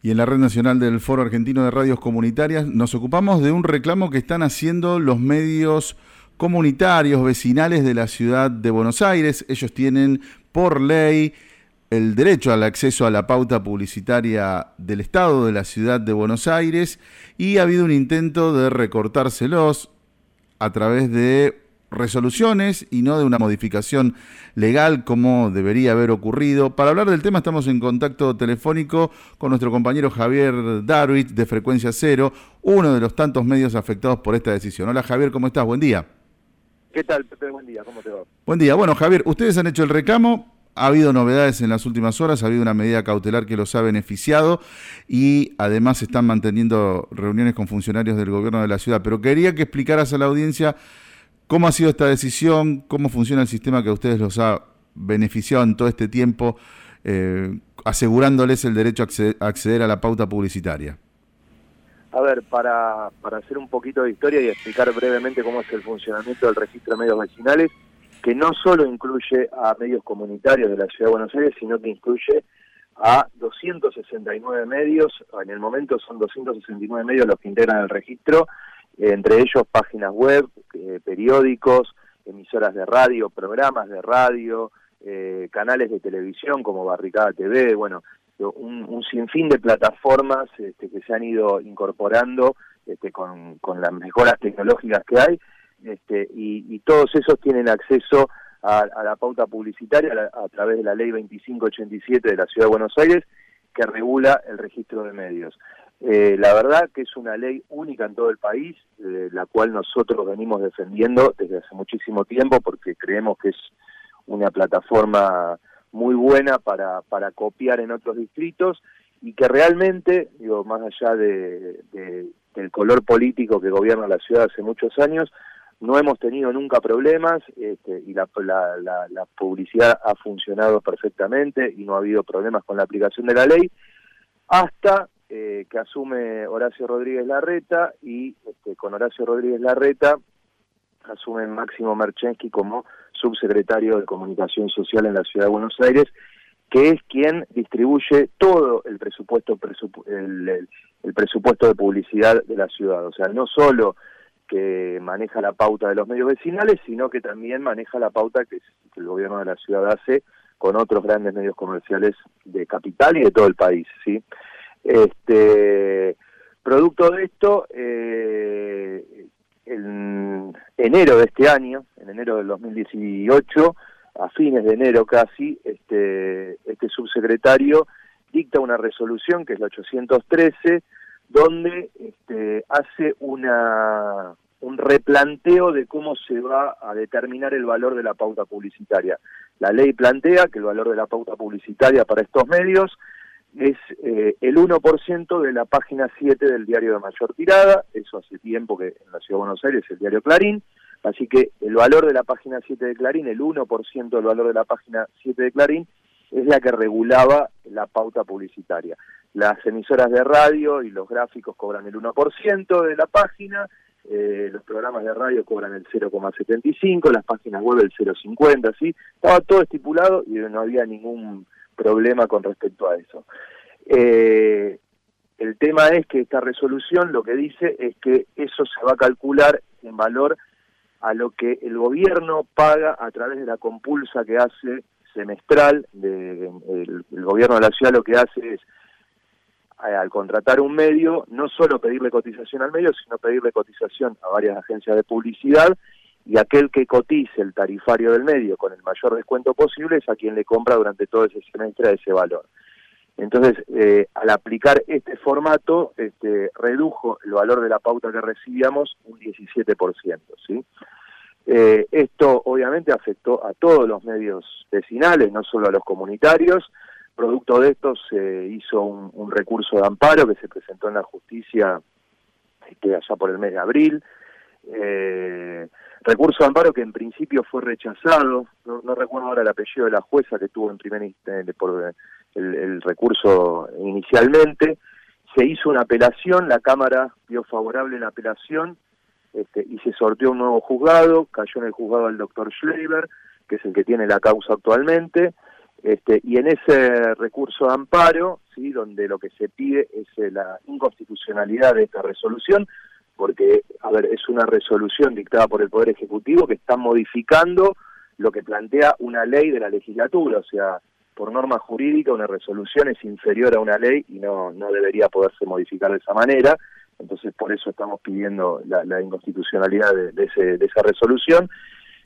Y en la Red Nacional del Foro Argentino de Radios Comunitarias nos ocupamos de un reclamo que están haciendo los medios comunitarios, vecinales de la ciudad de Buenos Aires. Ellos tienen por ley el derecho al acceso a la pauta publicitaria del Estado de la ciudad de Buenos Aires y ha habido un intento de recortárselos a través de resoluciones y no de una modificación legal como debería haber ocurrido. Para hablar del tema estamos en contacto telefónico con nuestro compañero Javier Darwitz de Frecuencia Cero, uno de los tantos medios afectados por esta decisión. Hola Javier, ¿cómo estás? Buen día. ¿Qué tal, Pepe? Buen día, ¿cómo te va? Buen día. Bueno, Javier, ustedes han hecho el reclamo, ha habido novedades en las últimas horas, ha habido una medida cautelar que los ha beneficiado y además están manteniendo reuniones con funcionarios del gobierno de la ciudad. Pero quería que explicaras a la audiencia ¿Cómo ha sido esta decisión? ¿Cómo funciona el sistema que a ustedes los ha beneficiado en todo este tiempo, eh, asegurándoles el derecho a acceder, a la pauta publicitaria? A ver, para, para hacer un poquito de historia y explicar brevemente cómo es el funcionamiento del registro de medios vecinales, que no solo incluye a medios comunitarios de la Ciudad de Buenos Aires, sino que incluye a 269 medios, en el momento son 269 medios los que integran el registro, entre ellos páginas web, eh, periódicos, emisoras de radio, programas de radio, eh, canales de televisión como Barricada TV, bueno, un, sinfín de plataformas este, que se han ido incorporando este, con, las mejoras tecnológicas que hay, este, y, todos esos tienen acceso a, la pauta publicitaria a, través de la ley 2587 de la Ciudad de Buenos Aires, que regula el registro de medios. Eh, la verdad que es una ley única en todo el país, eh, la cual nosotros venimos defendiendo desde hace muchísimo tiempo porque creemos que es una plataforma muy buena para, para copiar en otros distritos y que realmente, digo, más allá de, del color político que gobierna la ciudad hace muchos años, no hemos tenido nunca problemas este, y la, la, la publicidad ha funcionado perfectamente y no ha habido problemas con la aplicación de la ley hasta eh, que asume Horacio Rodríguez Larreta y este, con Horacio Rodríguez Larreta asume Máximo Merchensky como subsecretario de Comunicación Social en la Ciudad de Buenos Aires, que es quien distribuye todo el presupuesto el, presupuesto de publicidad de la ciudad, o sea, no solo que maneja la pauta de los medios vecinales, sino que también maneja la pauta que el gobierno de la ciudad hace con otros grandes medios comerciales de capital y de todo el país, ¿sí? Este, producto de esto, eh, en enero de este año, en enero del 2018, a fines de enero casi, este, este subsecretario dicta una resolución, que es la 813, donde este, hace una, un replanteo de cómo se va a determinar el valor de la pauta publicitaria. La ley plantea que el valor de la pauta publicitaria para estos medios es eh, el 1% de la página 7 del diario de mayor tirada, eso hace tiempo que en la Ciudad de Buenos Aires es el diario Clarín, así que el valor de la página 7 de Clarín, el 1% del valor de la página 7 de Clarín, es la que regulaba la pauta publicitaria. Las emisoras de radio y los gráficos cobran el 1% de la página, eh, los programas de radio cobran el 0,75, las páginas web el 0,50, ¿sí? Estaba todo estipulado y no había ningún problema con respecto a eso. Eh, el tema es que esta resolución lo que dice es que eso se va a calcular en valor a lo que el gobierno paga a través de la compulsa que hace semestral, de, el, gobierno de la ciudad lo que hace es eh, al contratar un medio, no solo pedirle cotización al medio, sino pedirle cotización a varias agencias de publicidad y aquel que cotice el tarifario del medio con el mayor descuento posible es a quien le compra durante todo ese semestre ese valor. Entonces, eh, al aplicar este formato, este, redujo el valor de la pauta que recibíamos un 17%. ¿sí? Eh, esto obviamente afectó a todos los medios vecinales, no solo a los comunitarios. Producto de esto se hizo un, recurso de amparo que se presentó en la justicia este, allá por el mes de abril. Eh, recurso de amparo que en principio fue rechazado, no, recuerdo ahora el apellido de la jueza que tuvo en primer instante por el, recurso inicialmente, se hizo una apelación, la Cámara dio favorable la apelación este, y se sorteó un nuevo juzgado, cayó en el juzgado el doctor Schleiber, que es el que tiene la causa actualmente, Este, y en ese recurso de amparo, ¿sí? donde lo que se pide es eh, la inconstitucionalidad de esta resolución, porque, a ver, es una resolución dictada por el Poder Ejecutivo que está modificando lo que plantea una ley de la legislatura, o sea, por norma jurídica una resolución es inferior a una ley y no, no debería poderse modificar de esa manera, entonces por eso estamos pidiendo la, inconstitucionalidad de, esa resolución.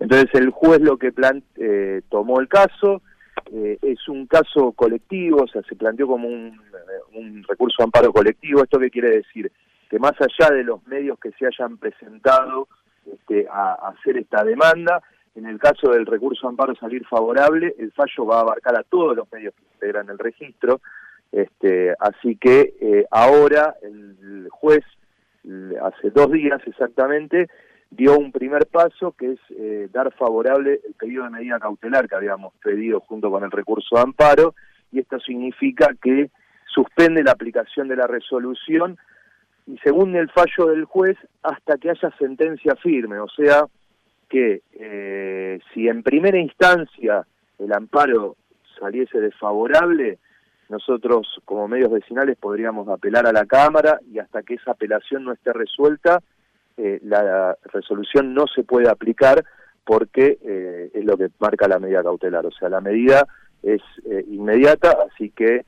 Entonces el juez lo que eh, tomó el caso, eh, es un caso colectivo, o sea, se planteó como un, recurso de amparo colectivo. ¿Esto qué quiere decir? Que más allá de los medios que se hayan presentado este, a, hacer esta demanda, en el caso del recurso de amparo salir favorable, el fallo va a abarcar a todos los medios que integran el registro. Este, así que eh, ahora el juez, hace dos días exactamente, dio un primer paso que es eh, dar favorable el pedido de medida cautelar que habíamos pedido junto con el recurso de amparo y esto significa que suspende la aplicación de la resolución y según el fallo del juez hasta que haya sentencia firme, o sea que eh, si en primera instancia el amparo saliese desfavorable, nosotros como medios vecinales podríamos apelar a la Cámara y hasta que esa apelación no esté resuelta, eh, la resolución no se puede aplicar porque eh, es lo que marca la medida cautelar. O sea, la medida es inmediata, así que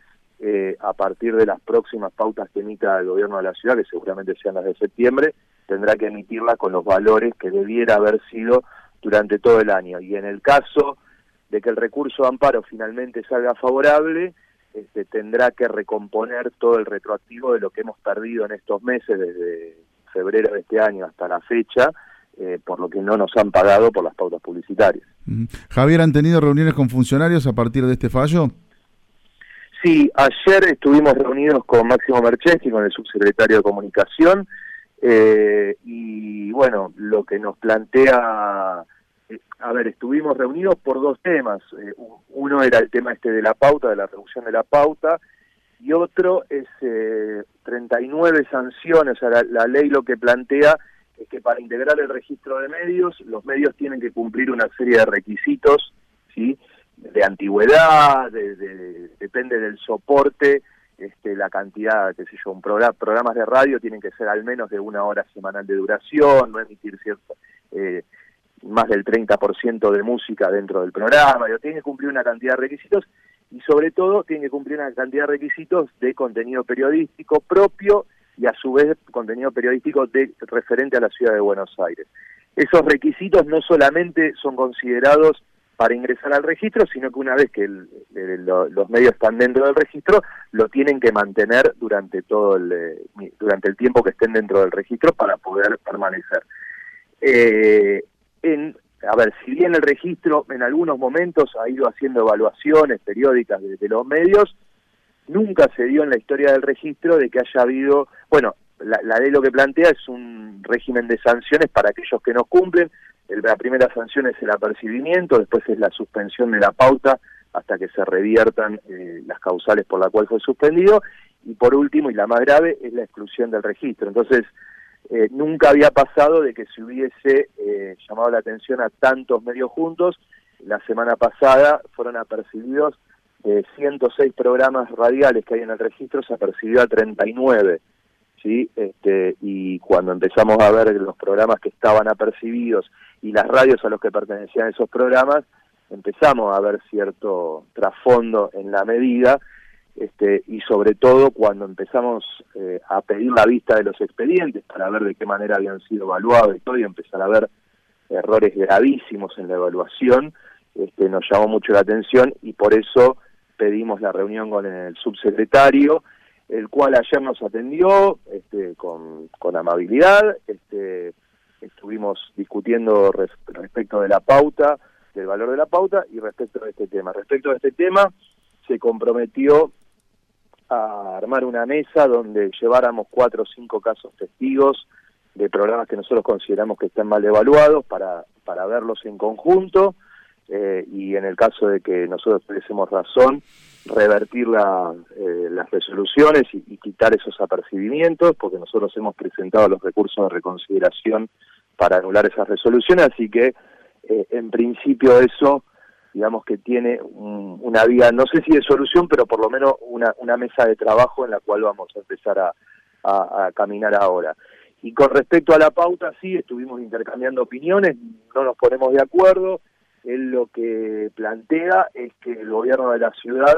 a partir de las próximas pautas que emita el gobierno de la ciudad, que seguramente sean las de septiembre, tendrá que emitirla con los valores que debiera haber sido durante todo el año. Y en el caso de que el recurso de amparo finalmente salga favorable, este, tendrá que recomponer todo el retroactivo de lo que hemos perdido en estos meses desde febrero de este año hasta la fecha, eh, por lo que no nos han pagado por las pautas publicitarias. Javier, ¿han tenido reuniones con funcionarios a partir de este fallo? Sí, ayer estuvimos reunidos con Máximo Mercheschi, con el subsecretario de Comunicación, eh, y bueno, lo que nos plantea, eh, a ver, estuvimos reunidos por dos temas. uno era el tema este de la pauta, de la reducción de la pauta, y otro es eh, 39 sanciones, o sea, la, ley lo que plantea es que para integrar el registro de medios, los medios tienen que cumplir una serie de requisitos, ¿sí? De antigüedad, de, depende del soporte, este, la cantidad, qué sé yo, un programa, programas de radio tienen que ser al menos de una hora semanal de duración, no emitir cierto, eh, más del 30% de música dentro del programa, tienen que cumplir una cantidad de requisitos y sobre todo tiene que cumplir una cantidad de requisitos de contenido periodístico propio y a su vez contenido periodístico de referente a la ciudad de Buenos Aires. Esos requisitos no solamente son considerados para ingresar al registro, sino que una vez que los medios están dentro del registro, lo tienen que mantener durante todo el, eh, durante el tiempo que estén dentro del registro para poder permanecer. Eh, en, a ver, si bien el registro en algunos momentos ha ido haciendo evaluaciones periódicas de, los medios, nunca se dio en la historia del registro de que haya habido, bueno, la, ley lo que plantea es un régimen de sanciones para aquellos que no cumplen. la primera sanción es el apercibimiento, después es la suspensión de la pauta hasta que se reviertan eh, las causales por la cual fue suspendido. Y por último, y la más grave, es la exclusión del registro. Entonces, eh, nunca había pasado de que se hubiese eh, llamado la atención a tantos medios juntos. La semana pasada fueron apercibidos de 106 programas radiales que hay en el registro, se apercibió a 39. ¿Sí? Este, y cuando empezamos a ver los programas que estaban apercibidos y las radios a los que pertenecían esos programas, empezamos a ver cierto trasfondo en la medida este, y sobre todo cuando empezamos eh, a pedir la vista de los expedientes para ver de qué manera habían sido evaluados y todo, y empezar a ver errores gravísimos en la evaluación, este, nos llamó mucho la atención y por eso pedimos la reunión con el subsecretario, el cual ayer nos atendió este, con, con amabilidad, este, estuvimos discutiendo respecto de la pauta, del valor de la pauta y respecto de este tema. Respecto de este tema, se comprometió a armar una mesa donde lleváramos cuatro o cinco casos testigos de programas que nosotros consideramos que están mal evaluados para, para verlos en conjunto eh, y en el caso de que nosotros tuviésemos razón, revertir la, eh, las resoluciones y, quitar esos apercibimientos, porque nosotros hemos presentado los recursos de reconsideración para anular esas resoluciones, así que eh, en principio eso digamos que tiene una vía, no sé si de solución, pero por lo menos una, una mesa de trabajo en la cual vamos a empezar a, caminar ahora. Y con respecto a la pauta, sí, estuvimos intercambiando opiniones, no nos ponemos de acuerdo. Él lo que plantea es que el gobierno de la ciudad,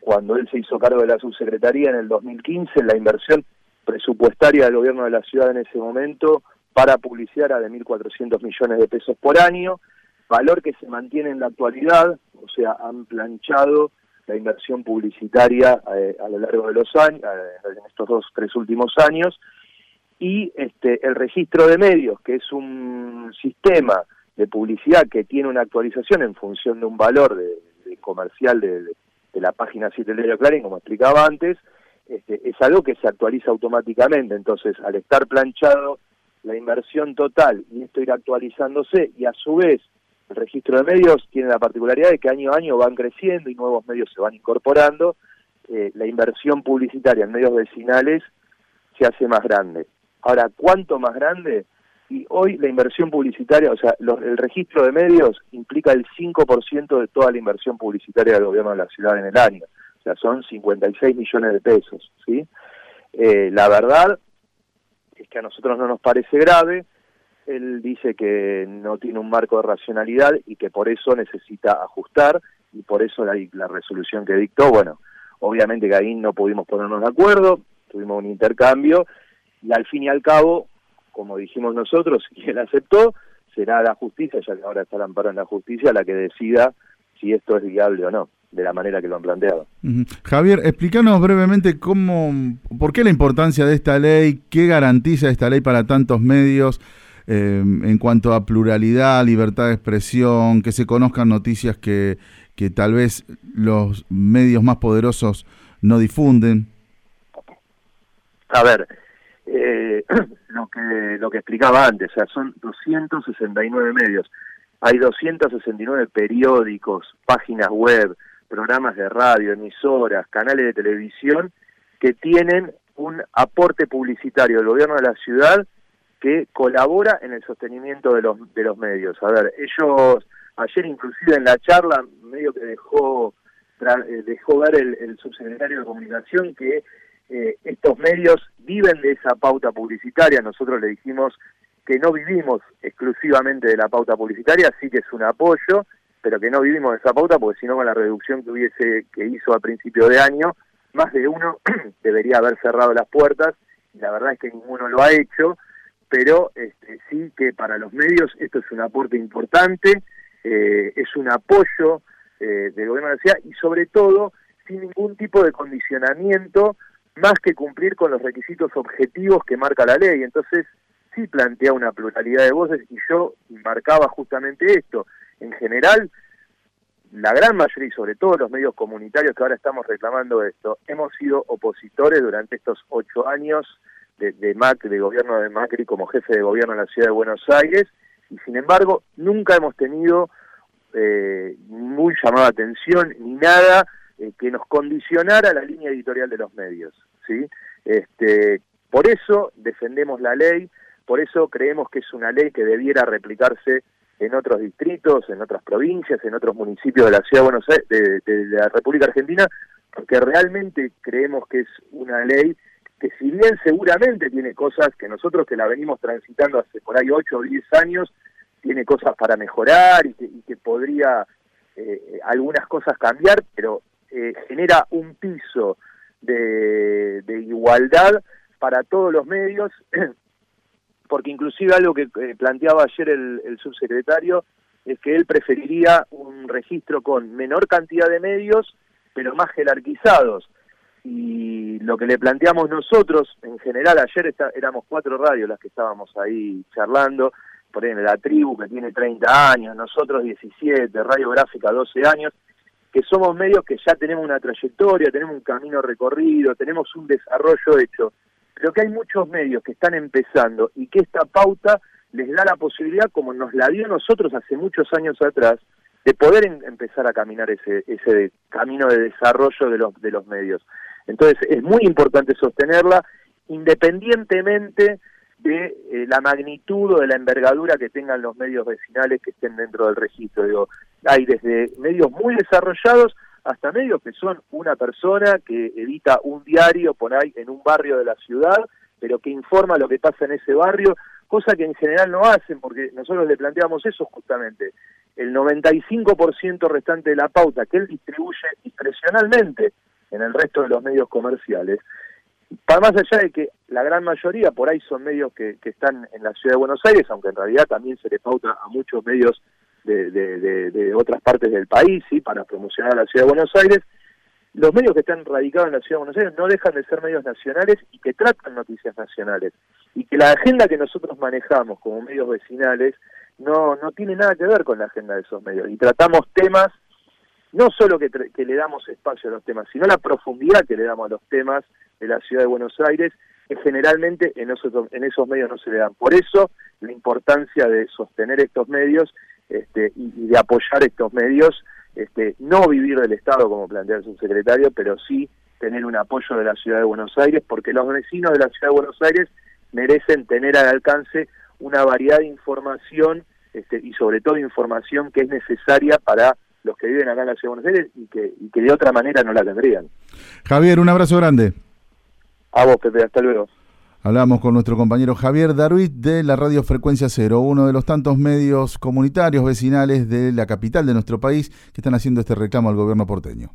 cuando él se hizo cargo de la subsecretaría en el 2015, la inversión presupuestaria del gobierno de la ciudad en ese momento para publicidad era de 1.400 millones de pesos por año, valor que se mantiene en la actualidad, o sea, han planchado la inversión publicitaria eh, a lo largo de los años, eh, en estos dos, tres últimos años, y este, el registro de medios, que es un sistema de publicidad que tiene una actualización en función de un valor de, comercial de, la página 7 del Clarín, como explicaba antes, este, es algo que se actualiza automáticamente. Entonces, al estar planchado la inversión total y esto ir actualizándose y a su vez el registro de medios tiene la particularidad de que año a año van creciendo y nuevos medios se van incorporando, eh, la inversión publicitaria en medios vecinales se hace más grande. Ahora, ¿cuánto más grande? Y hoy la inversión publicitaria, o sea, el registro de medios implica el 5% de toda la inversión publicitaria del gobierno de la ciudad en el año. O sea, son 56 millones de pesos, ¿sí? Eh, la verdad es que a nosotros no nos parece grave, él dice que no tiene un marco de racionalidad y que por eso necesita ajustar y por eso la, la resolución que dictó, bueno, obviamente que ahí no pudimos ponernos de acuerdo, tuvimos un intercambio y al fin y al cabo, como dijimos nosotros, y él aceptó, será la justicia, ya que ahora está el amparo en la justicia, la que decida si esto es viable o no de la manera que lo han planteado. Javier, explícanos brevemente cómo, por qué la importancia de esta ley, qué garantiza esta ley para tantos medios, eh, en cuanto a pluralidad, libertad de expresión, que se conozcan noticias que, que tal vez los medios más poderosos no difunden? A ver, eh, lo que lo que explicaba antes, o sea, son 269 medios. Hay 269 periódicos, páginas web, programas de radio, emisoras, canales de televisión que tienen un aporte publicitario del gobierno de la ciudad que colabora en el sostenimiento de los, de los medios. A ver, ellos, ayer inclusive en la charla, medio que dejó, eh, dejó ver el, subsecretario de Comunicación que eh, estos medios viven de esa pauta publicitaria. Nosotros le dijimos que no vivimos exclusivamente de la pauta publicitaria, sí que es un apoyo, pero que no vivimos de esa pauta porque si no con la reducción que hubiese que hizo a principio de año, más de uno debería haber cerrado las puertas la verdad es que ninguno lo ha hecho pero este, sí que para los medios esto es un aporte importante, eh, es un apoyo eh, del gobierno de la ciudad y sobre todo sin ningún tipo de condicionamiento más que cumplir con los requisitos objetivos que marca la ley. Entonces sí plantea una pluralidad de voces y yo marcaba justamente esto. En general, la gran mayoría y sobre todo los medios comunitarios que ahora estamos reclamando esto, hemos sido opositores durante estos ocho años de, de Macri, de gobierno de Macri como jefe de gobierno en la ciudad de Buenos Aires, y sin embargo nunca hemos tenido eh, llamado de atención ni nada eh, que nos condicionara la línea editorial de los medios. ¿sí? Este, por eso defendemos la ley, por eso creemos que es una ley que debiera replicarse en otros distritos, en otras provincias, en otros municipios de la ciudad de Buenos Aires, de la República Argentina, porque realmente creemos que es una ley que si bien seguramente tiene cosas que nosotros que la venimos transitando hace por ahí 8 o 10 años, tiene cosas para mejorar y que, podría eh, algunas cosas cambiar, pero eh, genera un piso de, igualdad para todos los medios, porque inclusive algo que eh, planteaba ayer el, subsecretario es que él preferiría un registro con menor cantidad de medios, pero más jerarquizados. Y lo que le planteamos nosotros, en general, ayer éramos cuatro radios las que estábamos ahí charlando, por ejemplo, la tribu que tiene 30 años, nosotros 17, Radio Gráfica 12 años, que somos medios que ya tenemos una trayectoria, tenemos un camino recorrido, tenemos un desarrollo hecho, pero que hay muchos medios que están empezando y que esta pauta les da la posibilidad, como nos la dio nosotros hace muchos años atrás, de poder empezar a caminar ese, ese camino de desarrollo de los, de los medios. Entonces es muy importante sostenerla independientemente de eh, la magnitud o de la envergadura que tengan los medios vecinales que estén dentro del registro. Hay desde medios muy desarrollados hasta medios que son una persona que edita un diario por ahí en un barrio de la ciudad, pero que informa lo que pasa en ese barrio, cosa que en general no hacen, porque nosotros le planteamos eso justamente. El 95% restante de la pauta que él distribuye discrecionalmente en el resto de los medios comerciales, para más allá de que la gran mayoría por ahí son medios que, que están en la ciudad de Buenos Aires, aunque en realidad también se le pauta a muchos medios de, de, otras partes del país, ¿sí? para promocionar la ciudad de Buenos Aires, los medios que están radicados en la ciudad de Buenos Aires no dejan de ser medios nacionales y que tratan noticias nacionales. Y que la agenda que nosotros manejamos como medios vecinales no, no tiene nada que ver con la agenda de esos medios. Y tratamos temas, no solo que, que le damos espacio a los temas, sino la profundidad que le damos a los temas de la ciudad de Buenos Aires, que generalmente en esos, en esos medios no se le dan. Por eso la importancia de sostener estos medios este, y, de apoyar estos medios, este, no vivir del Estado como plantea el subsecretario, pero sí tener un apoyo de la Ciudad de Buenos Aires, porque los vecinos de la Ciudad de Buenos Aires merecen tener al alcance una variedad de información este, y sobre todo información que es necesaria para los que viven acá en la Ciudad de Buenos Aires y que, y que de otra manera no la tendrían. Javier, un abrazo grande. A vos, Pepe, hasta luego. Hablamos con nuestro compañero Javier Daruit de la Radio Frecuencia Cero, uno de los tantos medios comunitarios vecinales de la capital de nuestro país que están haciendo este reclamo al gobierno porteño.